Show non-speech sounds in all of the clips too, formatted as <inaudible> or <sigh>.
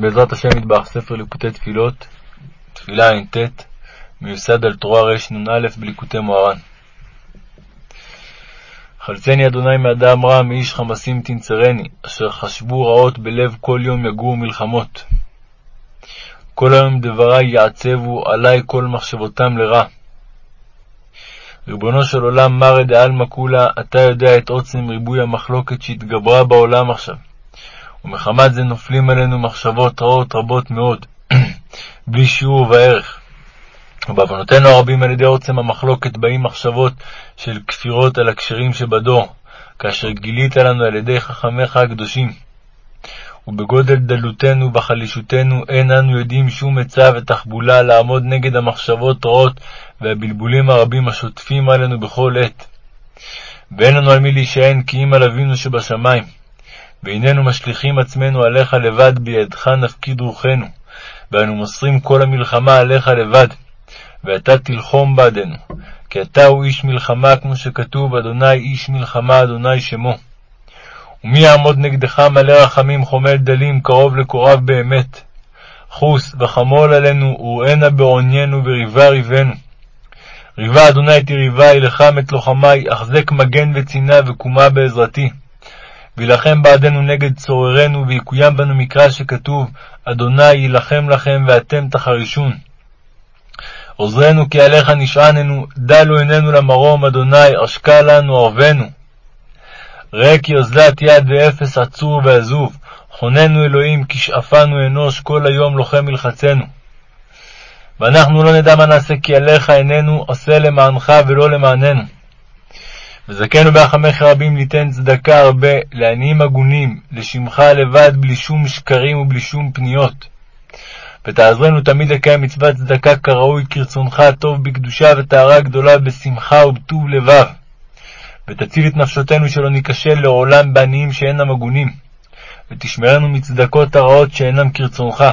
בעזרת השם יתברך, ספר ליקוטי תפילות, תפילה ע"ט, מיוסד על תורה רנ"א בליקוטי מוהר"ן. חלצני אדוני מאדם רע, מאיש חמסים תנצרני, אשר חשבו רעות בלב כל יום יגורו מלחמות. כל היום דברי יעצבו עלי כל מחשבותם לרע. ריבונו של עולם, מרא דעלמא כולה, אתה יודע את עוצם ריבוי המחלוקת שהתגברה בעולם עכשיו. ומחמת זה נופלים עלינו מחשבות רעות רבות מאוד, <clears throat> בלי שיעור וערך. ובעוונותינו הרבים על ידי עוצם המחלוקת באים מחשבות של כפירות על הכשרים שבדור, כאשר גילית לנו על ידי חכמיך הקדושים. ובגודל דלותנו ובחלישותנו אין אנו יודעים שום עצה ותחבולה לעמוד נגד המחשבות רעות והבלבולים הרבים השוטפים עלינו בכל עת. ואין לנו על מי להישען כי אם על אבינו שבשמיים. והננו משליכים עצמנו עליך לבד, בידך נפקיד רוחנו, ואנו מוסרים כל המלחמה עליך לבד, ואתה תלחום בעדנו, כי אתה הוא איש מלחמה, כמו שכתוב, אדוני איש מלחמה, אדוני שמו. ומי יעמוד נגדך מלא רחמים, חומל דלים, קרוב לקוריו באמת. חוס וחמול עלינו, וראנה בעוניינו, וריבה ריבנו. ריבה אדוני תריבה, ילחם את לוחמי, החזק מגן וצינה, וקומה בעזרתי. וילחם בעדנו נגד צוררנו, ויקוים בנו מקרא שכתוב, אדוני יילחם לכם ואתם תחרישון. עוזרנו כי עליך נשעננו, דלו עינינו למרום, אדוני, עשקה לנו ערבנו. ראה כי אוזלת יד ואפס עצור ועזוב, חוננו אלוהים, כי שאפנו אנוש, כל היום לוחם מלחצנו. ואנחנו לא נדע מה נעשה, כי עליך עינינו, עשה למענך ולא למעננו. וזכנו בהחמך רבים ליתן צדקה הרבה, לעניים הגונים, לשמך לבד, בלי שום שקרים ובלי שום פניות. ותעזרנו תמיד לקיים מצוות צדקה כראוי, כרצונך הטוב בקדושה וטהרה גדולה, בשמחה ובטוב לבב. ותציל את נפשותנו שלא ניכשל לעולם בעניים שאינם הגונים. ותשמרנו מצדקות הרעות שאינם כרצונך.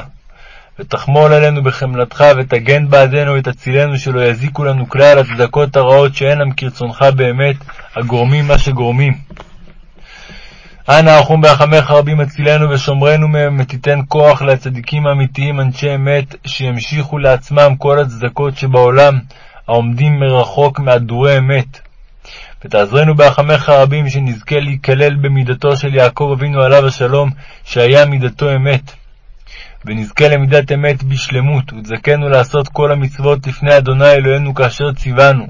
ותחמול עלינו בחמלתך, ותגן בעדנו ותצילנו, שלא יזיקו לנו כלל הצדקות הרעות שאינם כרצונך באמת, הגורמים מה שגורמים. אנא רחום ברחמך רבים הצילנו ושומרנו מהם, ותיתן כוח לצדיקים האמיתיים, אנשי אמת, שימשיכו לעצמם כל הצדקות שבעולם, העומדים מרחוק מהדורי אמת. ותעזרנו ברחמך רבים, שנזכה להיכלל במידתו של יעקב אבינו עליו השלום, שהיה מידתו אמת. ונזכה למידת אמת בשלמות, ותזכנו לעשות כל המצוות לפני אדוני אלוהינו כאשר ציוונו,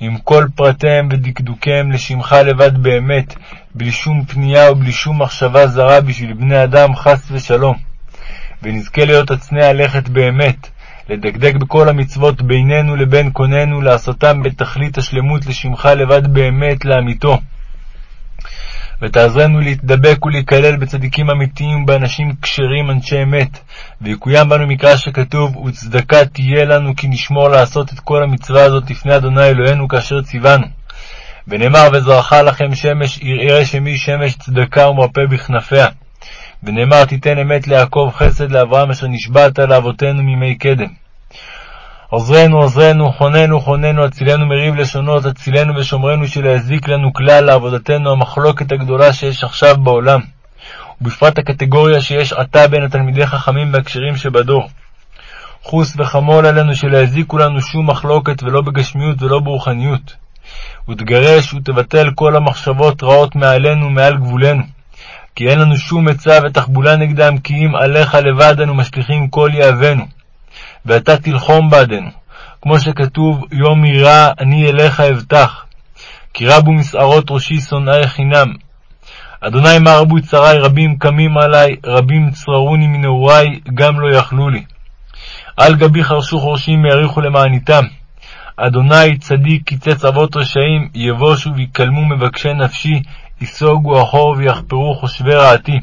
עם כל פרטיהם ודקדוקיהם לשמך לבד באמת, בלי שום פנייה ובלי שום מחשבה זרה בשביל בני אדם, חס ושלום. ונזכה להיות הצנע לכת באמת, לדקדק בכל המצוות בינינו לבין קוננו, לעשותם בתכלית השלמות לשמך לבד באמת, לאמיתו. ותעזרנו להתדבק ולהיכלל בצדיקים אמיתיים ובאנשים כשרים אנשי אמת, ויקוים בנו מקרא שכתוב, וצדקה תהיה לנו כי נשמור לעשות את כל המצווה הזאת לפני אדוני אלוהינו כאשר ציוונו. ונאמר, וזרחה לכם שמש, יראה שמי שמש צדקה ומרפא בכנפיה. ונאמר, תיתן אמת ליעקב חסד לאברהם אשר נשבעת לאבותינו מימי קדם. עוזרנו, עוזרנו, חוננו, חוננו, הצילנו מריב לשונות, הצילנו ושומרנו שלא יזיק לנו כלל לעבודתנו המחלוקת הגדולה שיש עכשיו בעולם, ובפרט הקטגוריה שיש עתה בין התלמידי חכמים והכשרים שבדור. חוס וחמול עלינו שלא יזיקו לנו שום מחלוקת, ולא בגשמיות ולא ברוחניות. ותגרש ותבטל כל המחשבות רעות מעלינו מעל גבולנו. כי אין לנו שום עצה ותחבולה נגדם, כי אם עליך לבד אנו משליכים כל יהבנו. ואתה תלחום בעדנו. כמו שכתוב, יום יראה אני אליך אבטח. כי רבו מסערות ראשי שונאי חינם. אדוני מה רבו צרי, רבים קמים עלי, רבים צררוני מנעורי, גם לא יכלו לי. על גבי חרשו חורשים יאריכו למעניתם. אדוני צדיק קיצץ אבות רשעים, יבושו ויקלמו מבקשי נפשי, ייסוגו אחור ויחפרו חושבי רעתי.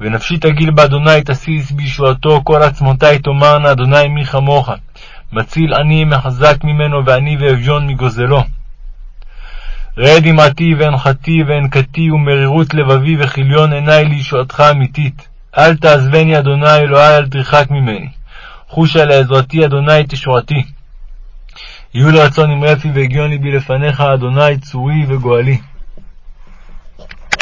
ונפשי תגיל באדוני תסיס בישועתו, כל עצמותי תאמרנה, אדוני מי כמוך. מציל עני מחזק ממנו, ועני ואביון מגוזלו. ראה דמעתי ואנחתי ואנקתי ומרירות לבבי וכיליון עיני לישועתך אמיתית. אל תעזבני, אדוני אלוהי, אל תרחק ממני. חושה לעזרתי, אדוני תשועתי. יהיו לרצון אמרי פי והגיון ליבי לפניך, אדוני צורי וגואלי.